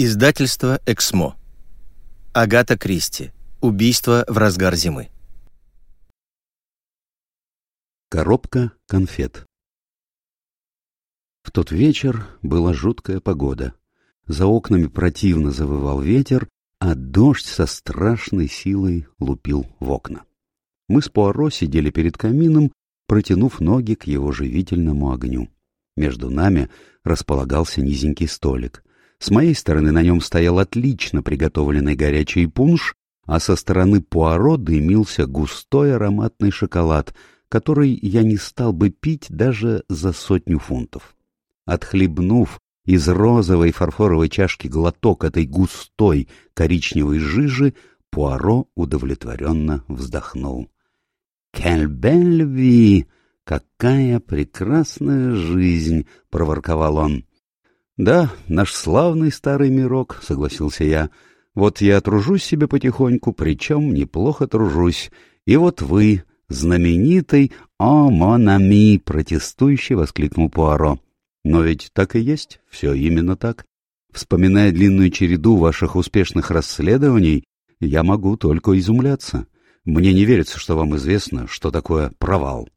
Издательство «Эксмо». Агата Кристи. Убийство в разгар зимы. Коробка конфет. В тот вечер была жуткая погода. За окнами противно завывал ветер, а дождь со страшной силой лупил в окна. Мы с Пуаро сидели перед камином, протянув ноги к его живительному огню. Между нами располагался низенький столик. С моей стороны на нем стоял отлично приготовленный горячий пунш, а со стороны Пуаро дымился густой ароматный шоколад, который я не стал бы пить даже за сотню фунтов. Отхлебнув из розовой фарфоровой чашки глоток этой густой коричневой жижи, Пуаро удовлетворенно вздохнул. «Кельбельви! Какая прекрасная жизнь!» — проворковал он. «Да, наш славный старый мирок», — согласился я. «Вот я тружусь себе потихоньку, причем неплохо тружусь. И вот вы, знаменитый «О, Монами!» — протестующий воскликнул Пуаро. «Но ведь так и есть, все именно так. Вспоминая длинную череду ваших успешных расследований, я могу только изумляться. Мне не верится, что вам известно, что такое провал».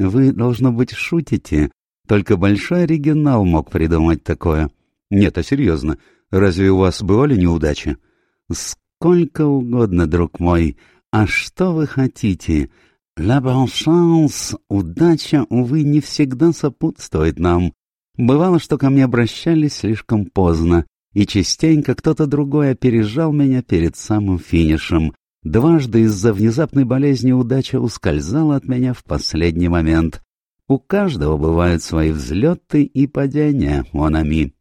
«Вы, должно быть, шутите», только большой оригинал мог придумать такое. Нет, а серьезно, разве у вас бывали неудачи? Сколько угодно, друг мой. А что вы хотите? La bonne chance, удача, увы, не всегда сопутствует нам. Бывало, что ко мне обращались слишком поздно, и частенько кто-то другой опережал меня перед самым финишем. Дважды из-за внезапной болезни удача ускользала от меня в последний момент. У каждого бывают свои взлеты и падения, Монами.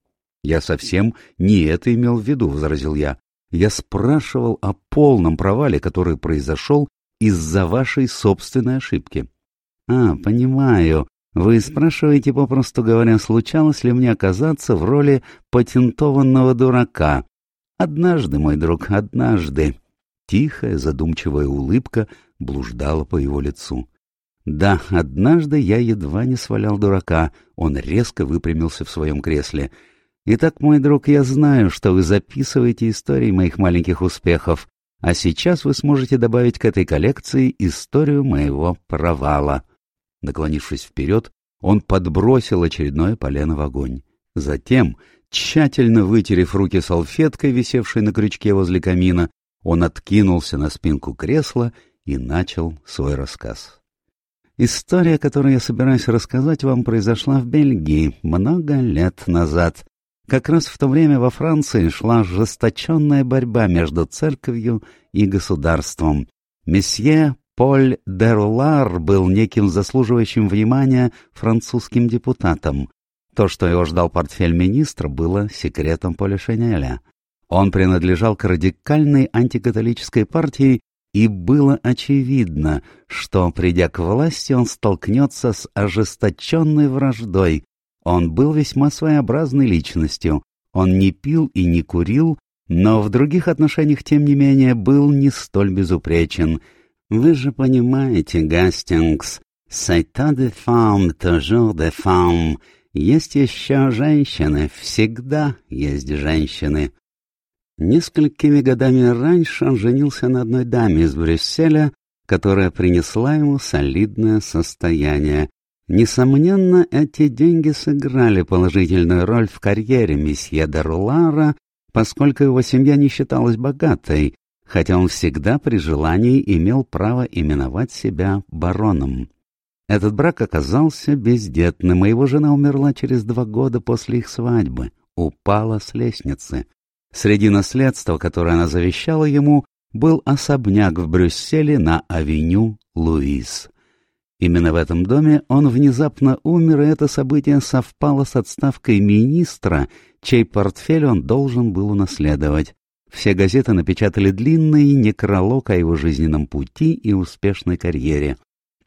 Я совсем не это имел в виду, — возразил я. Я спрашивал о полном провале, который произошел из-за вашей собственной ошибки. А, понимаю. Вы спрашиваете, попросту говоря, случалось ли мне оказаться в роли патентованного дурака. Однажды, мой друг, однажды. Тихая, задумчивая улыбка блуждала по его лицу. Да, однажды я едва не свалял дурака. Он резко выпрямился в своем кресле. Итак, мой друг, я знаю, что вы записываете истории моих маленьких успехов, а сейчас вы сможете добавить к этой коллекции историю моего провала. Наклонившись вперед, он подбросил очередное полено в огонь. Затем, тщательно вытерев руки салфеткой, висевшей на крючке возле камина, он откинулся на спинку кресла и начал свой рассказ. История, которую я собираюсь рассказать вам, произошла в Бельгии много лет назад. Как раз в то время во Франции шла ожесточенная борьба между церковью и государством. Месье Поль де Рулар был неким заслуживающим внимания французским депутатом. То, что его ждал портфель министра, было секретом Поля Шенеля. Он принадлежал к радикальной антикатолической партии и было очевидно, что, придя к власти, он столкнется с ожесточенной враждой. Он был весьма своеобразной личностью. Он не пил и не курил, но в других отношениях, тем не менее, был не столь безупречен. Вы же понимаете, Гастингс, «C'est de femme, toujours de femme». Есть еще женщины, всегда есть женщины. Несколькими годами раньше он женился на одной даме из Брюсселя, которая принесла ему солидное состояние. Несомненно, эти деньги сыграли положительную роль в карьере месье де Рулара, поскольку его семья не считалась богатой, хотя он всегда при желании имел право именовать себя бароном. Этот брак оказался бездетным, и его жена умерла через два года после их свадьбы, упала с лестницы. Среди наследства, которое она завещала ему, был особняк в Брюсселе на авеню Луис. Именно в этом доме он внезапно умер, и это событие совпало с отставкой министра, чей портфель он должен был унаследовать. Все газеты напечатали длинный некролог о его жизненном пути и успешной карьере.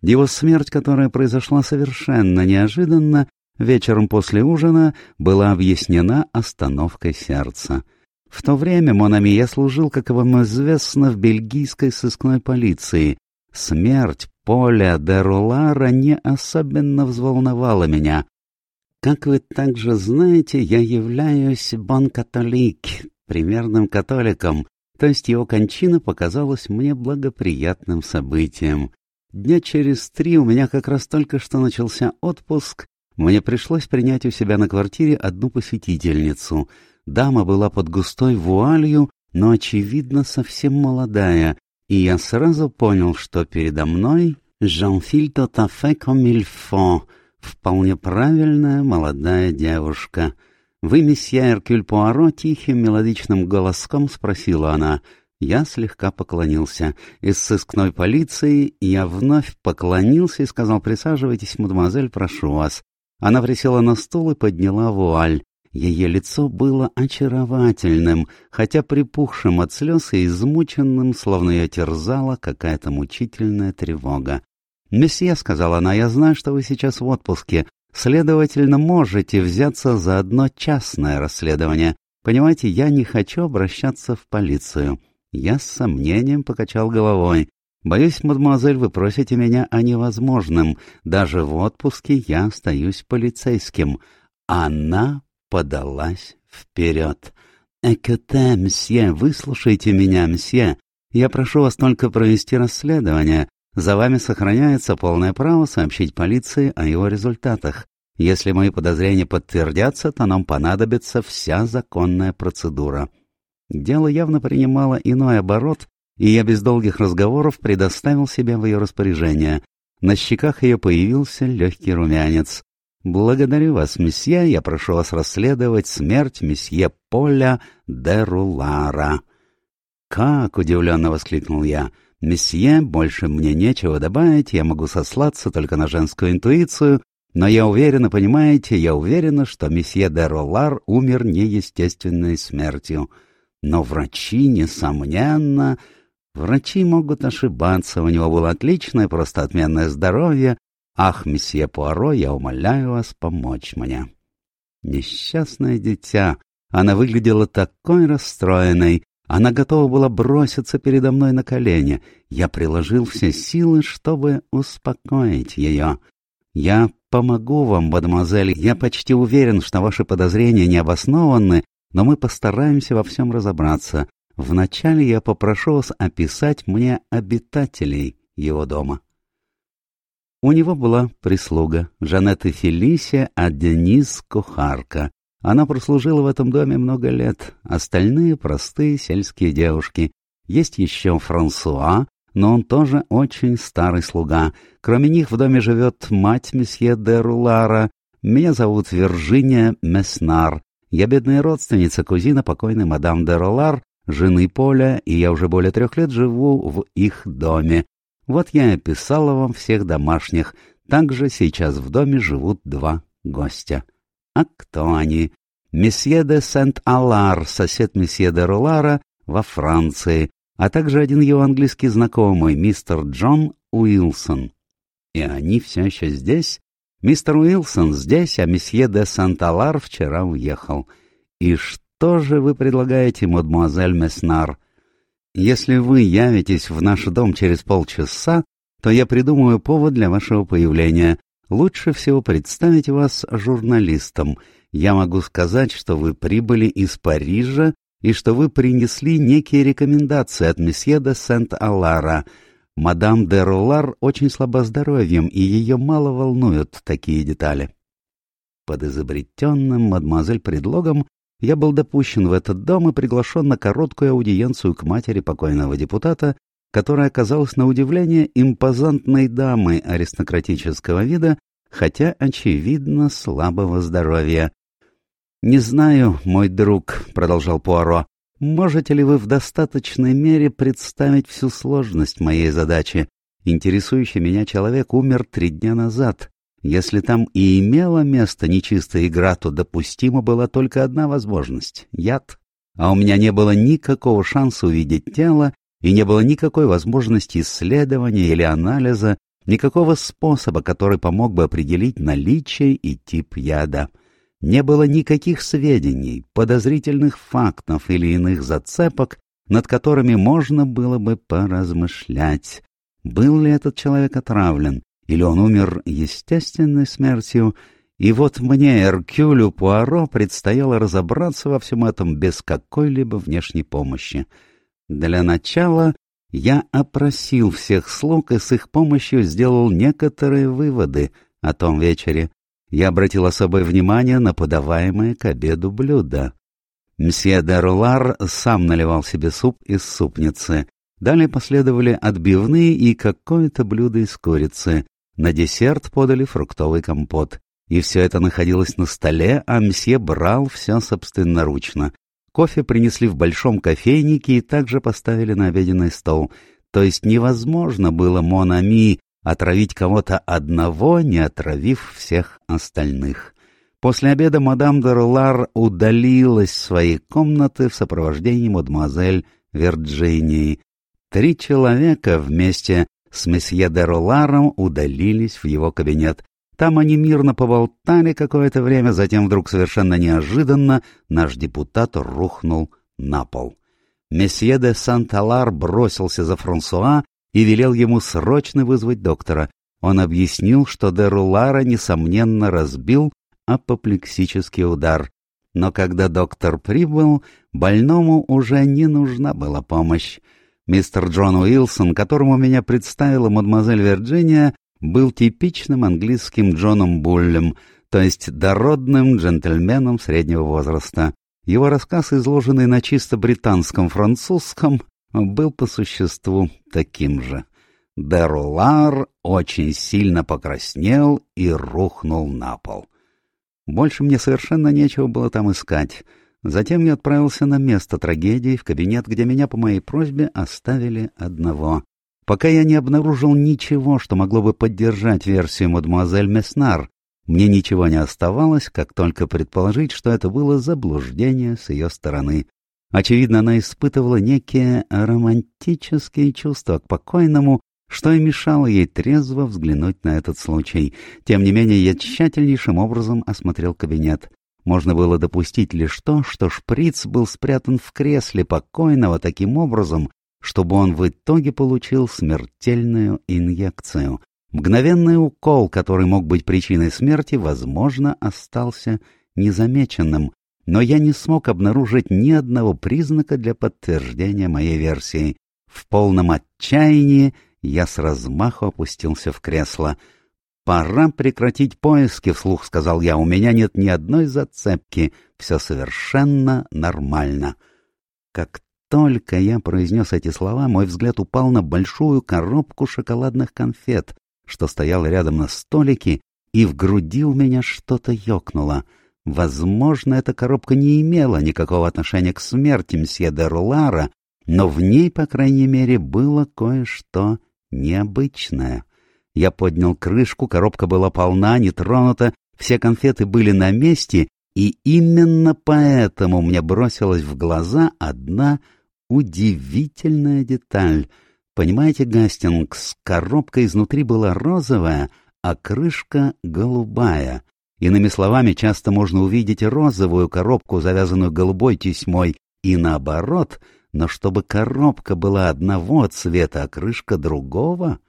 Его смерть, которая произошла совершенно неожиданно, вечером после ужина, была объяснена остановкой сердца. В то время, Монами, я служил, как вам известно, в бельгийской сыскной полиции. Смерть Поля де Рулара не особенно взволновала меня. Как вы также знаете, я являюсь бон-католик, примерным католиком, то есть его кончина показалась мне благоприятным событием. Дня через три у меня как раз только что начался отпуск, мне пришлось принять у себя на квартире одну посетительницу. Дама была под густой вуалью, но, очевидно, совсем молодая, и я сразу понял, что передо мной «Jean-Phil tout à fait comme il faut», вполне правильная молодая девушка. «Вы, месье Эркюль Пуаро?» — тихим мелодичным голоском спросила она. Я слегка поклонился. Из сыскной полиции я вновь поклонился и сказал «Присаживайтесь, мадемуазель, прошу вас». Она присела на стул и подняла вуаль. Ее лицо было очаровательным, хотя припухшим от слез и измученным, словно ее терзала какая-то мучительная тревога. «Месье», — сказала она, — «я знаю, что вы сейчас в отпуске. Следовательно, можете взяться за одно частное расследование. Понимаете, я не хочу обращаться в полицию». Я с сомнением покачал головой. «Боюсь, мадемуазель, вы просите меня о невозможном. Даже в отпуске я остаюсь полицейским». Она подалась вперед. «Экоте, мсье, выслушайте меня, мсье. Я прошу вас только провести расследование. За вами сохраняется полное право сообщить полиции о его результатах. Если мои подозрения подтвердятся, то нам понадобится вся законная процедура». Дело явно принимало иной оборот, и я без долгих разговоров предоставил себя в ее распоряжение. На щеках ее появился легкий румянец. «Благодарю вас, месье, я прошу вас расследовать смерть месье Поля де Рулара». «Как?» — удивленно воскликнул я. «Месье, больше мне нечего добавить, я могу сослаться только на женскую интуицию, но я уверена, понимаете, я уверена, что месье де Рулар умер неестественной смертью. Но врачи, несомненно...» Врачи могут ошибаться, у него было отличное, просто отменное здоровье, «Ах, месье Пуаро, я умоляю вас помочь мне». Несчастное дитя, она выглядела такой расстроенной, она готова была броситься передо мной на колени. Я приложил все силы, чтобы успокоить ее. «Я помогу вам, мадемуазель. Я почти уверен, что ваши подозрения не обоснованы, но мы постараемся во всем разобраться. Вначале я попрошу вас описать мне обитателей его дома». У него была прислуга, Жанетта Фелисия, а Денис — кухарка. Она прослужила в этом доме много лет, остальные — простые сельские девушки. Есть еще Франсуа, но он тоже очень старый слуга. Кроме них в доме живет мать месье де Рулара. Меня зовут Виржиния Меснар. Я бедная родственница, кузина покойной мадам де Рулар, жены Поля, и я уже более трех лет живу в их доме. Вот я и описала вам всех домашних. Также сейчас в доме живут два гостя. А кто они? Месье де Сент-Алар, сосед месье де Рулара во Франции, а также один его английский знакомый, мистер Джон Уилсон. И они все еще здесь? Мистер Уилсон здесь, а месье де Сент-Алар вчера уехал. И что же вы предлагаете, мадемуазель Меснар? Если вы явитесь в наш дом через полчаса, то я придумаю повод для вашего появления. Лучше всего представить вас журналистом. Я могу сказать, что вы прибыли из Парижа и что вы принесли некие рекомендации от месье де Сент-Алара. Мадам де Ролар очень слаба здоровьем, и ее мало волнуют такие детали. Под изобретенным мадемуазель предлогом я был допущен в этот дом и приглашен на короткую аудиенцию к матери покойного депутата, которая оказалась на удивление импозантной дамой аристократического вида, хотя, очевидно, слабого здоровья. «Не знаю, мой друг», — продолжал Пуаро, — «можете ли вы в достаточной мере представить всю сложность моей задачи? Интересующий меня человек умер три дня назад. Если там и имела место нечистая игра, то допустима была только одна возможность — яд. А у меня не было никакого шанса увидеть тело, и не было никакой возможности исследования или анализа, никакого способа, который помог бы определить наличие и тип яда. Не было никаких сведений, подозрительных фактов или иных зацепок, над которыми можно было бы поразмышлять. Был ли этот человек отравлен, или он умер естественной смертью, И вот мне, Эркюлю Пуаро, предстояло разобраться во всем этом без какой-либо внешней помощи. Для начала я опросил всех слуг и с их помощью сделал некоторые выводы о том вечере. Я обратил особое внимание на подаваемые к обеду блюда. Мсье де Рулар сам наливал себе суп из супницы. Далее последовали отбивные и какое-то блюдо из курицы. На десерт подали фруктовый компот. И все это находилось на столе, а мсье брал все собственноручно. Кофе принесли в большом кофейнике и также поставили на обеденный стол. То есть невозможно было Монами отравить кого-то одного, не отравив всех остальных. После обеда мадам де Рулар удалилась в свои комнаты в сопровождении мадемуазель Вирджинии. Три человека вместе с месье де Руларом удалились в его кабинет. Там они мирно поболтали какое-то время, затем вдруг совершенно неожиданно наш депутат рухнул на пол. Месье де Санталар бросился за Франсуа и велел ему срочно вызвать доктора. Он объяснил, что де Рулара, несомненно, разбил апоплексический удар. Но когда доктор прибыл, больному уже не нужна была помощь. Мистер Джон Уилсон, которому меня представила мадемуазель Вирджиния, был типичным английским Джоном Буллем, то есть дородным джентльменом среднего возраста. Его рассказ, изложенный на чисто британском французском, был по существу таким же. Дерулар очень сильно покраснел и рухнул на пол. Больше мне совершенно нечего было там искать. Затем я отправился на место трагедии, в кабинет, где меня по моей просьбе оставили одного. Пока я не обнаружил ничего, что могло бы поддержать версию мадемуазель Меснар, мне ничего не оставалось, как только предположить, что это было заблуждение с ее стороны. Очевидно, она испытывала некие романтические чувства к покойному, что и мешало ей трезво взглянуть на этот случай. Тем не менее, я тщательнейшим образом осмотрел кабинет. Можно было допустить лишь то, что шприц был спрятан в кресле покойного таким образом, чтобы он в итоге получил смертельную инъекцию. Мгновенный укол, который мог быть причиной смерти, возможно, остался незамеченным, но я не смог обнаружить ни одного признака для подтверждения моей версии. В полном отчаянии я с размаху опустился в кресло. «Пора прекратить поиски», — вслух сказал я. «У меня нет ни одной зацепки. Все совершенно нормально». Как только я произнес эти слова, мой взгляд упал на большую коробку шоколадных конфет, что стояла рядом на столике, и в груди у меня что-то ёкнуло. Возможно, эта коробка не имела никакого отношения к смерти мсье де но в ней, по крайней мере, было кое-что необычное. Я поднял крышку, коробка была полна, не тронута, все конфеты были на месте, и именно поэтому мне бросилась в глаза одна удивительная деталь. Понимаете, Гастингс, коробка изнутри была розовая, а крышка голубая. Иными словами, часто можно увидеть розовую коробку, завязанную голубой тесьмой, и наоборот, но чтобы коробка была одного цвета, а крышка другого?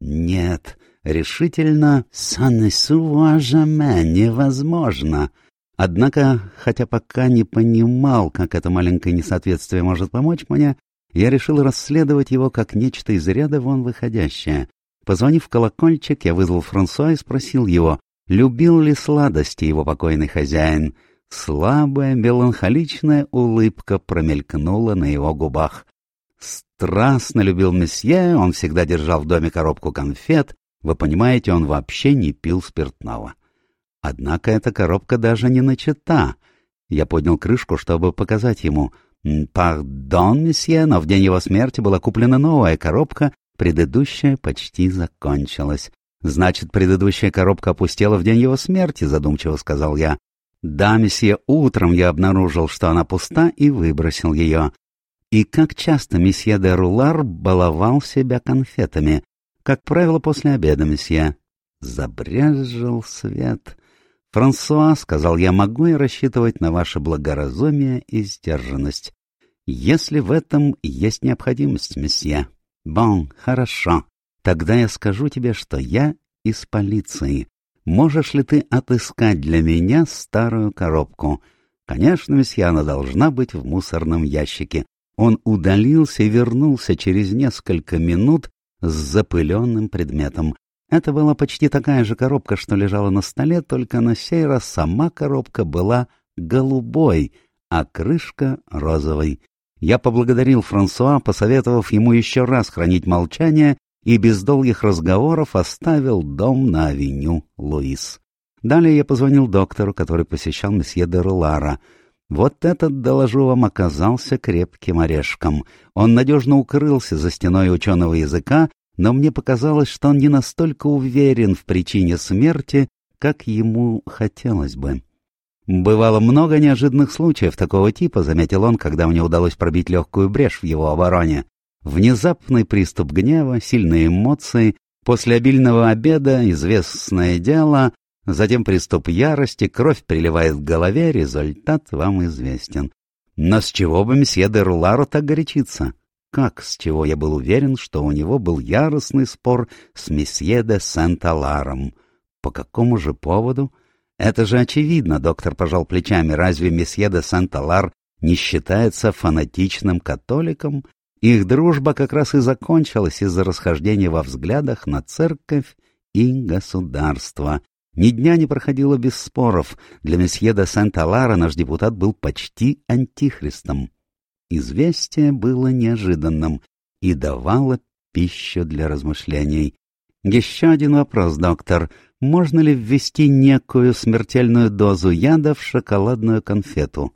Нет, решительно «санесуважаме» невозможно. Однако, хотя пока не понимал, как это маленькое несоответствие может помочь мне, я решил расследовать его как нечто из ряда вон выходящее. Позвонив в колокольчик, я вызвал Франсуа и спросил его, любил ли сладости его покойный хозяин. Слабая, меланхоличная улыбка промелькнула на его губах. Страстно любил месье, он всегда держал в доме коробку конфет. Вы понимаете, он вообще не пил спиртного. Однако эта коробка даже не начата. Я поднял крышку, чтобы показать ему. «Пардон, месье, но в день его смерти была куплена новая коробка, предыдущая почти закончилась». «Значит, предыдущая коробка опустела в день его смерти», — задумчиво сказал я. «Да, месье, утром я обнаружил, что она пуста, и выбросил ее». И как часто месье де Рулар баловал себя конфетами? Как правило, после обеда, месье. Забрезжил свет. «Франсуа», — сказал я, — «могу я рассчитывать на ваше благоразумие и сдержанность, если в этом есть необходимость, месье. Бон, хорошо. Тогда я скажу тебе, что я из полиции. Можешь ли ты отыскать для меня старую коробку? Конечно, месье, она должна быть в мусорном ящике. Он удалился и вернулся через несколько минут с запыленным предметом. Это была почти такая же коробка, что лежала на столе, только на сей раз сама коробка была голубой, а крышка розовой. Я поблагодарил Франсуа, посоветовав ему еще раз хранить молчание, и без долгих разговоров оставил дом на авеню Луис. Далее я позвонил доктору, который посещал месье де Рулара. Вот этот, доложу вам, оказался крепким орешком. Он надежно укрылся за стеной ученого языка, но мне показалось, что он не настолько уверен в причине смерти, как ему хотелось бы. «Бывало много неожиданных случаев такого типа», — заметил он, когда мне удалось пробить легкую брешь в его обороне. Внезапный приступ гнева, сильные эмоции, после обильного обеда известное дело, затем приступ ярости, кровь приливает к голове, результат вам известен. Но с чего бы месье де Рулару так горячиться? Как, с чего я был уверен, что у него был яростный спор с месье де Сент-Аларом? По какому же поводу? Это же очевидно, доктор пожал плечами. Разве месье де Сент-Алар не считается фанатичным католиком? Их дружба как раз и закончилась из-за расхождения во взглядах на церковь и государство. Ни дня не проходило без споров. Для месье де Сент-Алара наш депутат был почти антихристом. Известие было неожиданным и давало пищу для размышлений. Еще один вопрос, доктор. Можно ли ввести некую смертельную дозу яда в шоколадную конфету?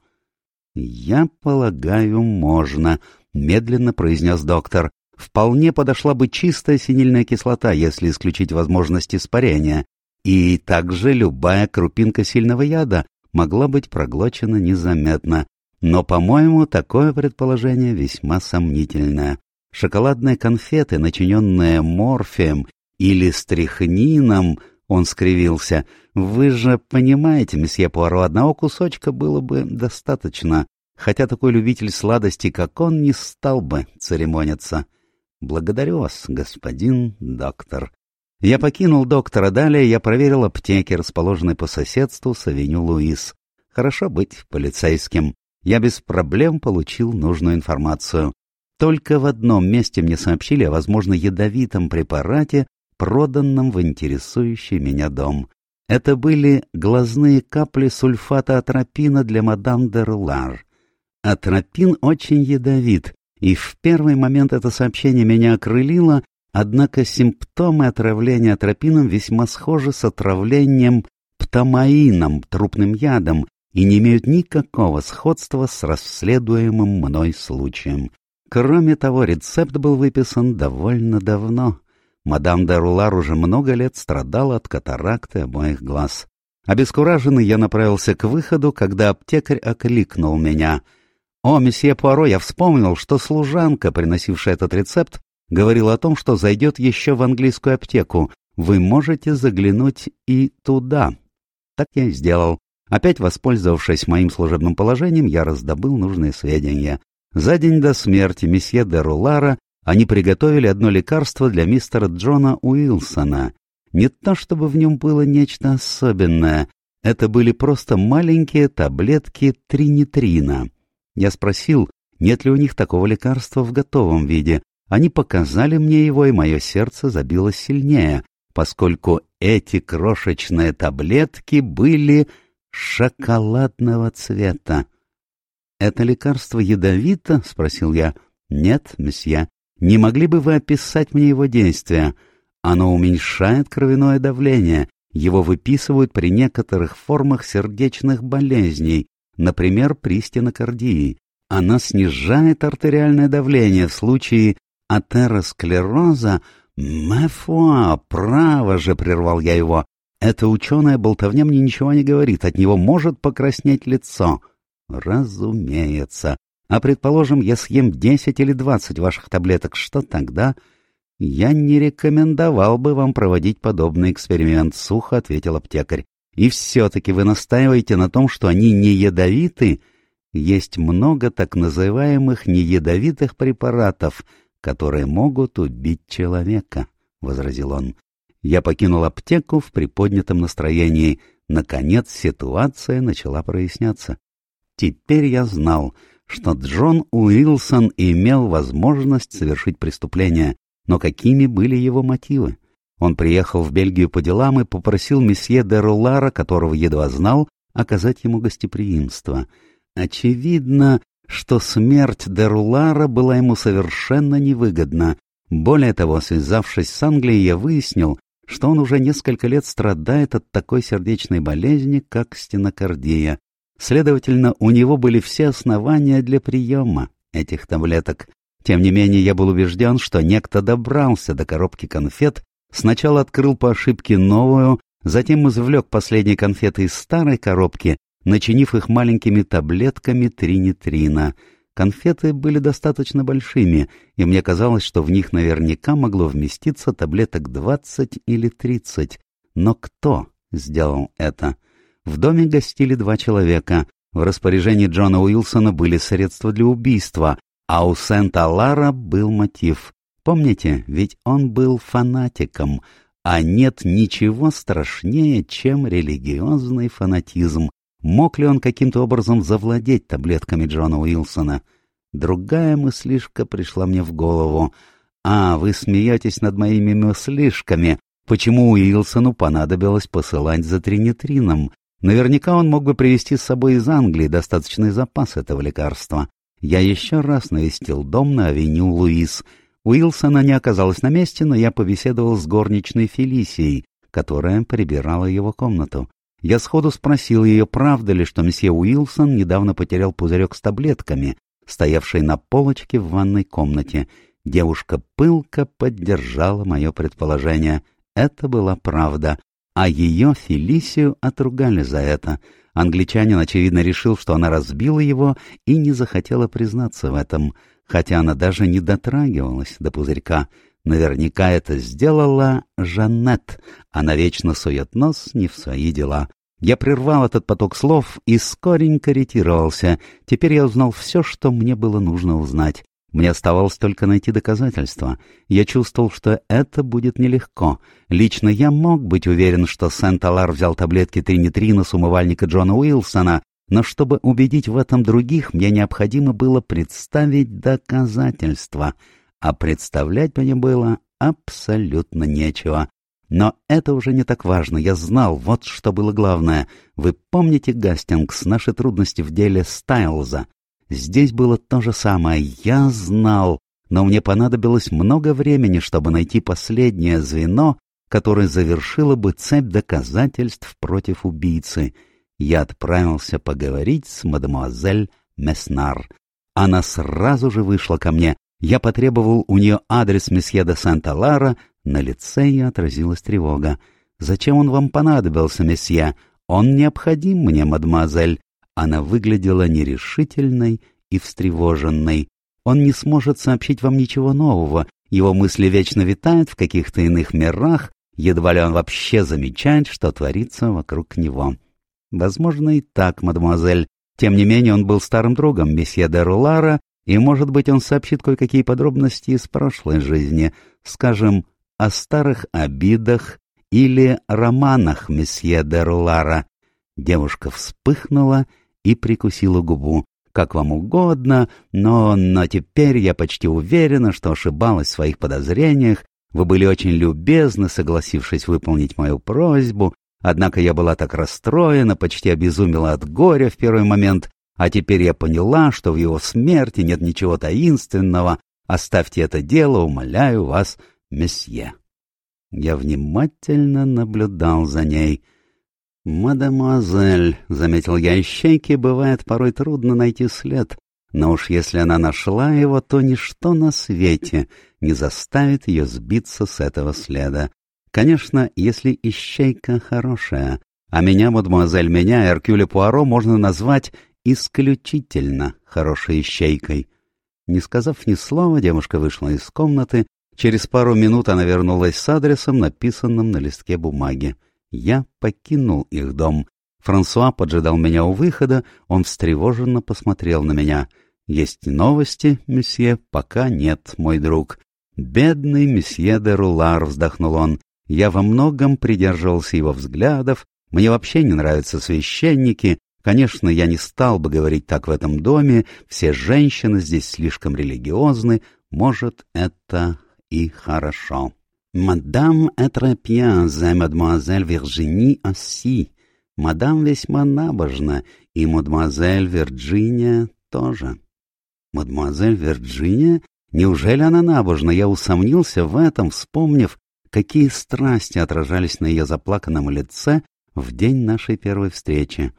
Я полагаю, можно, медленно произнес доктор. Вполне подошла бы чистая синильная кислота, если исключить возможность испарения. И также любая крупинка сильного яда могла быть проглочена незаметно. Но, по-моему, такое предположение весьма сомнительное. Шоколадные конфеты, начиненные морфием или стрихнином, он скривился. Вы же понимаете, месье Пуаро, одного кусочка было бы достаточно, хотя такой любитель сладости, как он, не стал бы церемониться. Благодарю вас, господин доктор. Я покинул доктора, далее я проверил аптеки, расположенные по соседству с авеню Луис. Хорошо быть полицейским я без проблем получил нужную информацию. Только в одном месте мне сообщили о, возможно, ядовитом препарате, проданном в интересующий меня дом. Это были глазные капли сульфата атропина для мадам де Рулар. Атропин очень ядовит, и в первый момент это сообщение меня окрылило, однако симптомы отравления атропином весьма схожи с отравлением птамаином, трупным ядом, и не имеют никакого сходства с расследуемым мной случаем. Кроме того, рецепт был выписан довольно давно. Мадам де Рулар уже много лет страдала от катаракты обоих глаз. Обескураженный я направился к выходу, когда аптекарь окликнул меня. «О, месье Пуаро, я вспомнил, что служанка, приносившая этот рецепт, говорила о том, что зайдет еще в английскую аптеку. Вы можете заглянуть и туда». Так я и сделал. Опять воспользовавшись моим служебным положением, я раздобыл нужные сведения. За день до смерти месье де Рулара они приготовили одно лекарство для мистера Джона Уилсона. Не то чтобы в нем было нечто особенное, это были просто маленькие таблетки тринитрина. Я спросил, нет ли у них такого лекарства в готовом виде. Они показали мне его, и мое сердце забилось сильнее, поскольку эти крошечные таблетки были шоколадного цвета. «Это лекарство ядовито?» — спросил я. «Нет, месье. Не могли бы вы описать мне его действия? Оно уменьшает кровяное давление. Его выписывают при некоторых формах сердечных болезней, например, при стенокардии. Она снижает артериальное давление в случае атеросклероза. «Мэфуа, право же!» — прервал я его. Эта ученая болтовня мне ничего не говорит, от него может покраснеть лицо. Разумеется. А предположим, я съем десять или двадцать ваших таблеток, что тогда? Я не рекомендовал бы вам проводить подобный эксперимент, сухо ответил аптекарь. И все-таки вы настаиваете на том, что они не ядовиты? Есть много так называемых неядовитых препаратов, которые могут убить человека, — возразил он. Я покинул аптеку в приподнятом настроении. Наконец ситуация начала проясняться. Теперь я знал, что Джон Уилсон имел возможность совершить преступление, но какими были его мотивы? Он приехал в Бельгию по делам и попросил месье де Рулара, которого едва знал, оказать ему гостеприимство. Очевидно, что смерть де Рулара была ему совершенно невыгодна. Более того, связавшись с Англией, я выяснил, что он уже несколько лет страдает от такой сердечной болезни, как стенокардия. Следовательно, у него были все основания для приема этих таблеток. Тем не менее, я был убежден, что некто добрался до коробки конфет, сначала открыл по ошибке новую, затем извлек последние конфеты из старой коробки, начинив их маленькими таблетками тринитрина. Конфеты были достаточно большими, и мне казалось, что в них наверняка могло вместиться таблеток двадцать или тридцать. Но кто сделал это? В доме гостили два человека. В распоряжении Джона Уилсона были средства для убийства, а у Сент-Алара был мотив. Помните, ведь он был фанатиком, а нет ничего страшнее, чем религиозный фанатизм. Мог ли он каким-то образом завладеть таблетками Джона Уилсона? Другая мыслишка пришла мне в голову. «А, вы смеетесь над моими мыслишками. Почему Уилсону понадобилось посылать за тринитрином? Наверняка он мог бы привезти с собой из Англии достаточный запас этого лекарства. Я еще раз навестил дом на авеню Луис. Уилсона не оказалось на месте, но я побеседовал с горничной Фелисией, которая прибирала его комнату. Я сходу спросил ее, правда ли, что месье Уилсон недавно потерял пузырек с таблетками, стоявший на полочке в ванной комнате. Девушка пылко поддержала мое предположение. Это была правда а ее, Фелисию, отругали за это. Англичанин, очевидно, решил, что она разбила его и не захотела признаться в этом, хотя она даже не дотрагивалась до пузырька. Наверняка это сделала Жанет. Она вечно сует нос не в свои дела. Я прервал этот поток слов и скоренько ретировался. Теперь я узнал все, что мне было нужно узнать. Мне оставалось только найти доказательства. Я чувствовал, что это будет нелегко. Лично я мог быть уверен, что Сент-Алар взял таблетки тринитрина с умывальника Джона Уилсона, но чтобы убедить в этом других, мне необходимо было представить доказательства, а представлять мне было абсолютно нечего. Но это уже не так важно. Я знал, вот что было главное. Вы помните, Гастингс, наши трудности в деле Стайлза? Здесь было то же самое. Я знал, но мне понадобилось много времени, чтобы найти последнее звено, которое завершило бы цепь доказательств против убийцы. Я отправился поговорить с мадемуазель Меснар. Она сразу же вышла ко мне. Я потребовал у нее адрес месье де Сент-Алара, на лице ее отразилась тревога. «Зачем он вам понадобился, месье? Он необходим мне, мадемуазель. Она выглядела нерешительной и встревоженной. Он не сможет сообщить вам ничего нового, его мысли вечно витают в каких-то иных мирах, едва ли он вообще замечает, что творится вокруг него. Возможно, и так, мадемуазель. Тем не менее, он был старым другом месье де Рулара, и, может быть, он сообщит кое-какие подробности из прошлой жизни, скажем, о старых обидах или романах месье де Рулара. Девушка вспыхнула и прикусила губу. Как вам угодно, но, но теперь я почти уверена, что ошибалась в своих подозрениях. Вы были очень любезны, согласившись выполнить мою просьбу. Однако я была так расстроена, почти обезумела от горя в первый момент, а теперь я поняла, что в его смерти нет ничего таинственного. Оставьте это дело, умоляю вас, месье. Я внимательно наблюдал за ней. «Мадемуазель», — заметил я, — «ищейке бывает порой трудно найти след, но уж если она нашла его, то ничто на свете не заставит ее сбиться с этого следа. Конечно, если ищейка хорошая, а меня, мадемуазель, меня, Эркюля Пуаро, можно назвать исключительно хорошей ищейкой». Не сказав ни слова, девушка вышла из комнаты. Через пару минут она вернулась с адресом, написанным на листке бумаги. Я покинул их дом. Франсуа поджидал меня у выхода, он встревоженно посмотрел на меня. «Есть новости, месье?» «Пока нет, мой друг». «Бедный месье де Рулар», — вздохнул он. Я во многом придерживался его взглядов, мне вообще не нравятся священники. Конечно, я не стал бы говорить так в этом доме, все женщины здесь слишком религиозны, может, это и хорошо. «Мадам Этрепьязе, мадемуазель Виржини Осси». Мадам весьма набожна, и мадемуазель Вирджиния тоже. Мадемуазель Вирджиния? Неужели она набожна? Я усомнился в этом, вспомнив, какие страсти отражались на ее заплаканном лице в день нашей первой встречи.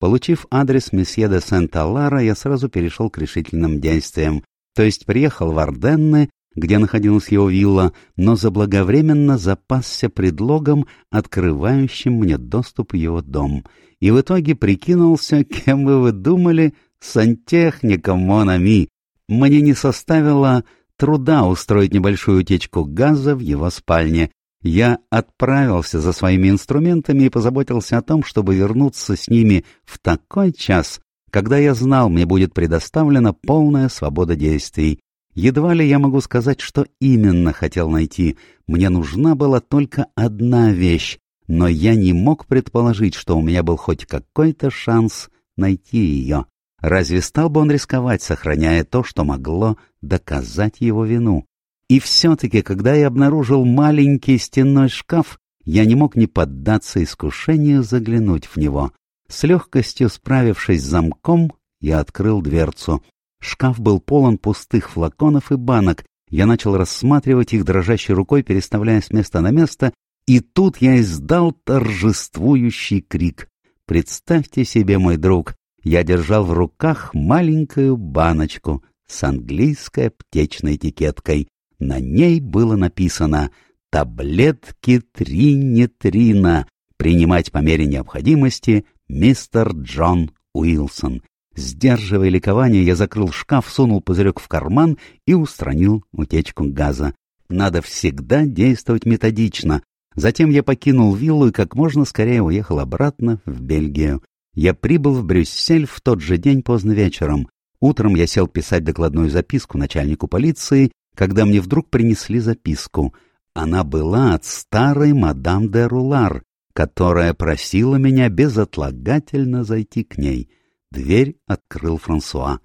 Получив адрес месье де Сент-Алара, я сразу перешел к решительным действиям, то есть приехал в Орденны, где находилась его вилла, но заблаговременно запасся предлогом, открывающим мне доступ в его дом, и в итоге прикинулся, кем бы вы думали, сантехником Монами. Мне не составило труда устроить небольшую утечку газа в его спальне, я отправился за своими инструментами и позаботился о том, чтобы вернуться с ними в такой час, когда я знал, мне будет предоставлена полная свобода действий. Едва ли я могу сказать, что именно хотел найти. Мне нужна была только одна вещь, но я не мог предположить, что у меня был хоть какой-то шанс найти ее. Разве стал бы он рисковать, сохраняя то, что могло доказать его вину? И все-таки, когда я обнаружил маленький стенной шкаф, я не мог не поддаться искушению заглянуть в него. С легкостью справившись с замком, я открыл дверцу. Шкаф был полон пустых флаконов и банок. Я начал рассматривать их дрожащей рукой, переставляя с места на место, и тут я издал торжествующий крик. Представьте себе, мой друг, я держал в руках маленькую баночку с английской аптечной этикеткой. На ней было написано «Таблетки тринитрина. Принимать по мере необходимости мистер Джон Уилсон». Сдерживая ликование, я закрыл шкаф, сунул пузырек в карман и устранил утечку газа. Надо всегда действовать методично. Затем я покинул виллу и как можно скорее уехал обратно в Бельгию. Я прибыл в Брюссель в тот же день поздно вечером. Утром я сел писать докладную записку начальнику полиции когда мне вдруг принесли записку. Она была от старой мадам де Рулар, которая просила меня безотлагательно зайти к ней. Дверь открыл Франсуа.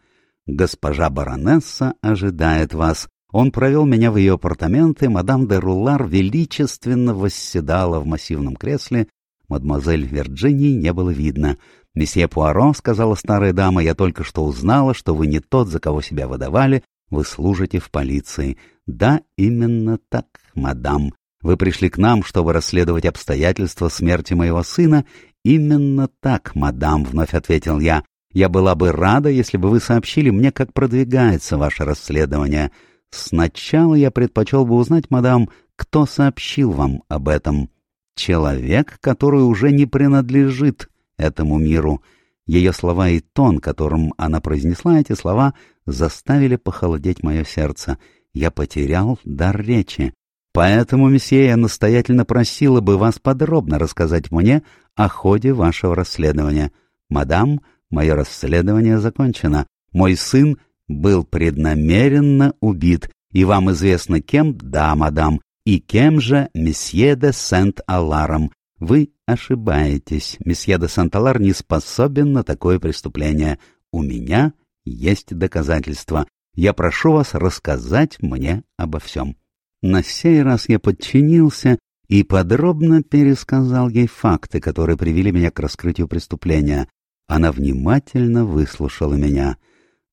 «Госпожа баронесса ожидает вас». Он провел меня в ее апартаменты, мадам де Рулар величественно восседала в массивном кресле, мадемуазель Вирджинии не было видно. «Месье Пуаро», — сказала старая дама, — «я только что узнала, что вы не тот, за кого себя выдавали, вы служите в полиции. Да, именно так, мадам. Вы пришли к нам, чтобы расследовать обстоятельства смерти моего сына. Именно так, мадам, вновь ответил я. Я была бы рада, если бы вы сообщили мне, как продвигается ваше расследование. Сначала я предпочел бы узнать, мадам, кто сообщил вам об этом. Человек, который уже не принадлежит этому миру. Ее слова и тон, которым она произнесла эти слова, заставили похолодеть мое сердце. Я потерял дар речи. Поэтому, месье, я настоятельно просила бы вас подробно рассказать мне о ходе вашего расследования. Мадам, мое расследование закончено. Мой сын был преднамеренно убит, и вам известно кем? Да, мадам. И кем же месье де Сент-Аларом? Вы ошибаетесь. Месье де Сент-Алар не способен на такое преступление. У меня есть доказательства. Я прошу вас рассказать мне обо всем. На сей раз я подчинился и подробно пересказал ей факты, которые привели меня к раскрытию преступления. Она внимательно выслушала меня.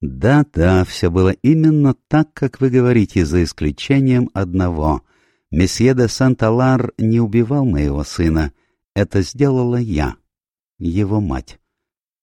«Да-да, все было именно так, как вы говорите, за исключением одного. Месье де Сент-Алар не убивал моего сына. Это сделала я, его мать.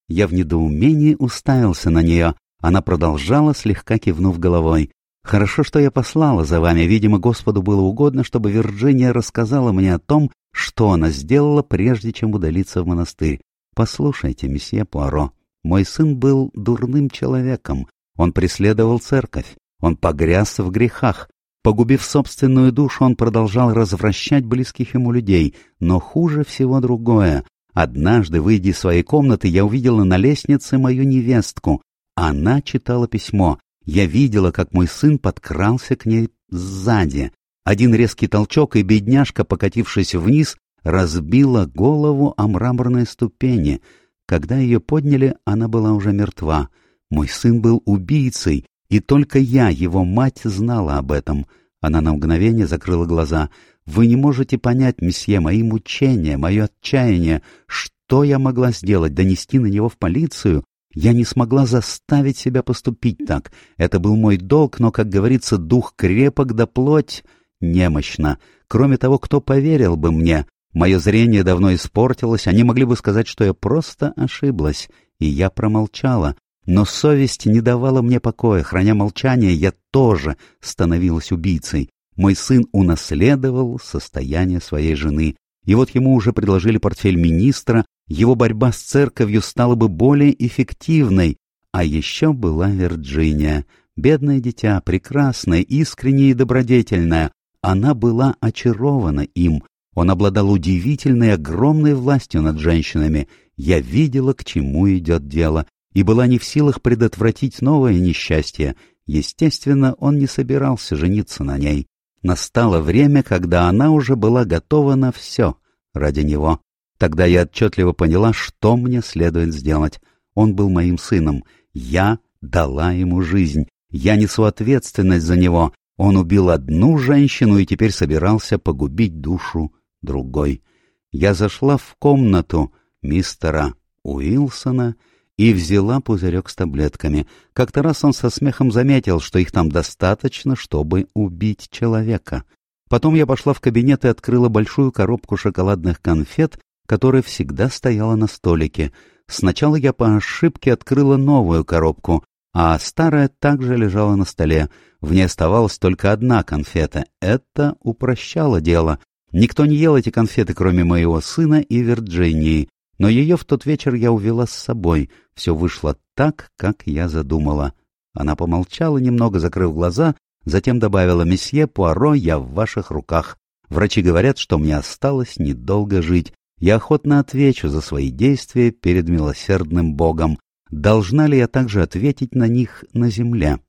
Я в недоумении уставился на нее. Она продолжала, слегка кивнув головой. «Хорошо, что я послала за вами. Видимо, Господу было угодно, чтобы Вирджиния рассказала мне о том, что она сделала, прежде чем удалиться в монастырь. Послушайте, месье Пуаро, мой сын был дурным человеком. Он преследовал церковь. Он погряз в грехах. Погубив собственную душу, он продолжал развращать близких ему людей. Но хуже всего другое. Однажды, выйдя из своей комнаты, я увидела на лестнице мою невестку. Она читала письмо. Я видела, как мой сын подкрался к ней сзади. Один резкий толчок, и бедняжка, покатившись вниз, разбила голову о мраморные ступени. Когда ее подняли, она была уже мертва. Мой сын был убийцей, и только я, его мать, знала об этом. Она на мгновение закрыла глаза. «Вы не можете понять, месье, мои мучения, мое отчаяние. Что я могла сделать? Донести на него в полицию? Я не смогла заставить себя поступить так. Это был мой долг, но, как говорится, дух крепок да плоть немощна. Кроме того, кто поверил бы мне? Мое зрение давно испортилось, они могли бы сказать, что я просто ошиблась, и я промолчала. Но совесть не давала мне покоя, храня молчание, я тоже становилась убийцей. Мой сын унаследовал состояние своей жены, и вот ему уже предложили портфель министра, его борьба с церковью стала бы более эффективной, а еще была Вирджиния, бедное дитя, прекрасное, искреннее и добродетельное. Она была очарована им, он обладал удивительной огромной властью над женщинами. Я видела, к чему идет дело, и была не в силах предотвратить новое несчастье. Естественно, он не собирался жениться на ней. Настало время, когда она уже была готова на все ради него. Тогда я отчетливо поняла, что мне следует сделать. Он был моим сыном. Я дала ему жизнь. Я несу ответственность за него. Он убил одну женщину и теперь собирался погубить душу другой. Я зашла в комнату мистера Уилсона и взяла пузырек с таблетками. Как-то раз он со смехом заметил, что их там достаточно, чтобы убить человека. Потом я пошла в кабинет и открыла большую коробку шоколадных конфет, которая всегда стояла на столике. Сначала я по ошибке открыла новую коробку, а старая также лежала на столе. В ней оставалась только одна конфета. Это упрощало дело. Никто не ел эти конфеты, кроме моего сына и Вирджинии, но ее в тот вечер я увела с собой. Все вышло так, как я задумала. Она помолчала немного, закрыв глаза, затем добавила «Месье Пуаро, я в ваших руках. Врачи говорят, что мне осталось недолго жить. Я охотно отвечу за свои действия перед милосердным Богом. Должна ли я также ответить на них на земле?»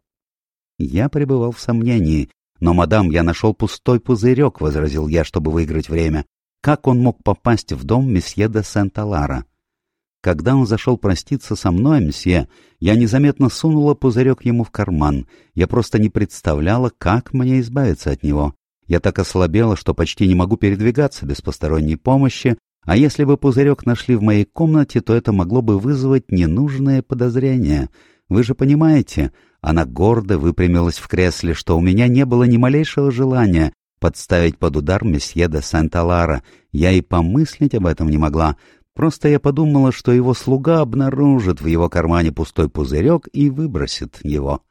Я пребывал в сомнении. «Но, мадам, я нашел пустой пузырек», — возразил я, чтобы выиграть время. «Как он мог попасть в дом месье де Сент-Алара?» Когда он зашел проститься со мной, месье, я незаметно сунула пузырек ему в карман. Я просто не представляла, как мне избавиться от него. Я так ослабела, что почти не могу передвигаться без посторонней помощи, а если бы пузырек нашли в моей комнате, то это могло бы вызвать ненужные подозрения. Вы же понимаете, она гордо выпрямилась в кресле, что у меня не было ни малейшего желания подставить под удар месье де Сент-Алара. Я и помыслить об этом не могла. Просто я подумала, что его слуга обнаружит в его кармане пустой пузырек и выбросит его.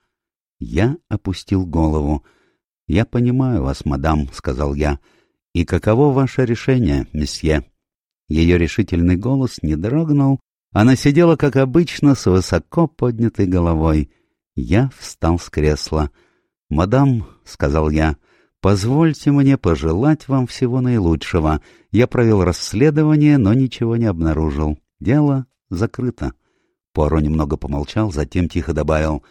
Я опустил голову. — Я понимаю вас, мадам, — сказал я. — И каково ваше решение, месье? Ее решительный голос не дрогнул. Она сидела, как обычно, с высоко поднятой головой. Я встал с кресла. «Мадам», — сказал я, — «позвольте мне пожелать вам всего наилучшего. Я провел расследование, но ничего не обнаружил. Дело закрыто». Пуаро немного помолчал, затем тихо добавил.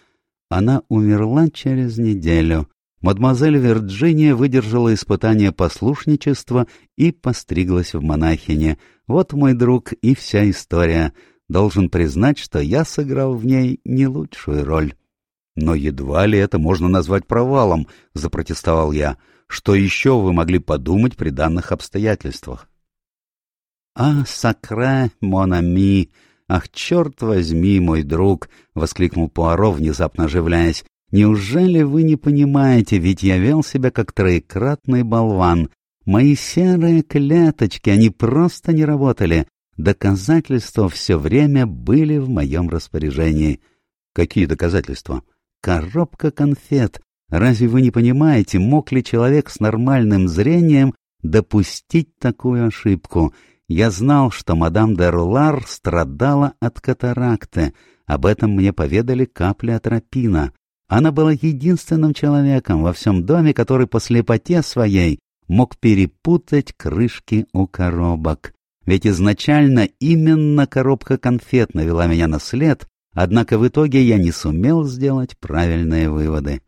«Она умерла через неделю. Мадемуазель Вирджиния выдержала испытание послушничества и постриглась в монахине. Вот, мой друг, и вся история. Должен признать, что я сыграл в ней не лучшую роль». Но едва ли это можно назвать провалом, запротестовал я. Что еще вы могли подумать при данных обстоятельствах? А, сакре, монами! Ах, черт возьми, мой друг! воскликнул Пуаро, внезапно оживляясь. Неужели вы не понимаете, ведь я вел себя как троекратный болван. Мои серые клеточки, они просто не работали. Доказательства все время были в моем распоряжении. Какие доказательства? Коробка конфет. Разве вы не понимаете, мог ли человек с нормальным зрением допустить такую ошибку? Я знал, что мадам де Рулар страдала от катаракты. Об этом мне поведали капли атропина. Она была единственным человеком во всем доме, который по слепоте своей мог перепутать крышки у коробок. Ведь изначально именно коробка конфет навела меня на след, Однако в итоге я не сумел сделать правильные выводы.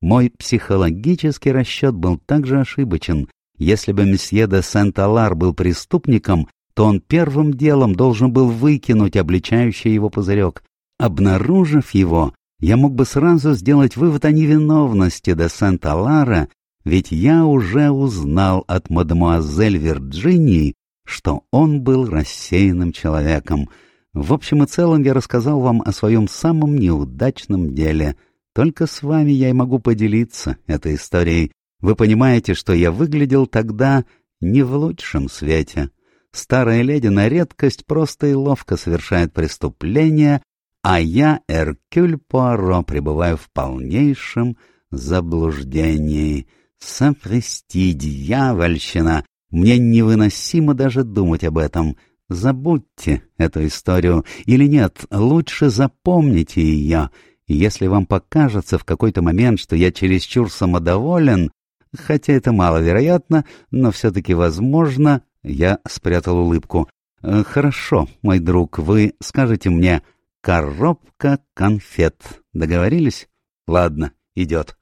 Мой психологический расчет был также ошибочен. Если бы месье де Сент-Алар был преступником, то он первым делом должен был выкинуть обличающий его пузырек. Обнаружив его, я мог бы сразу сделать вывод о невиновности де Сент-Алара, ведь я уже узнал от мадемуазель Вирджинии, что он был рассеянным человеком. В общем и целом я рассказал вам о своем самом неудачном деле. Только с вами я и могу поделиться этой историей. Вы понимаете, что я выглядел тогда не в лучшем свете. Старая леди на редкость просто и ловко совершает преступления, а я, Эркюль Пуаро, пребываю в полнейшем заблуждении. Сапрести, дьявольщина! Мне невыносимо даже думать об этом. Забудьте эту историю. Или нет, лучше запомните ее. если вам покажется в какой-то момент, что я чересчур самодоволен, хотя это маловероятно, но все-таки возможно, я спрятал улыбку. «Э, «Хорошо, мой друг, вы скажете мне «коробка конфет». Договорились? Ладно, идет».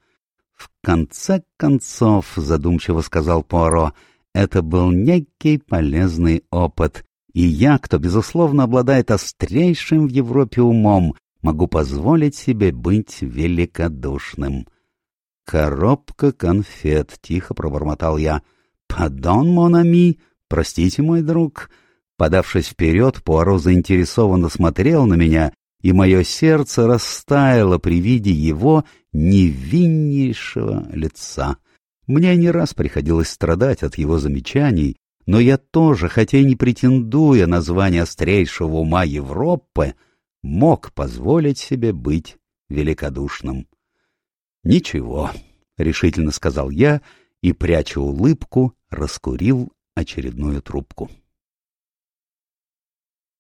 «В конце концов», — задумчиво сказал Пуаро, — «это был некий полезный опыт, и я, кто, безусловно, обладает острейшим в Европе умом, могу позволить себе быть великодушным». «Коробка конфет», — тихо пробормотал я. «Падон, Монами», «Простите, мой друг». Подавшись вперед, Пуаро заинтересованно смотрел на меня, и мое сердце растаяло при виде его невиннейшего лица. Мне не раз приходилось страдать от его замечаний, но я тоже, хотя и не претендуя на звание острейшего ума Европы, мог позволить себе быть великодушным. «Ничего», — решительно сказал я и, пряча улыбку, раскурил очередную трубку.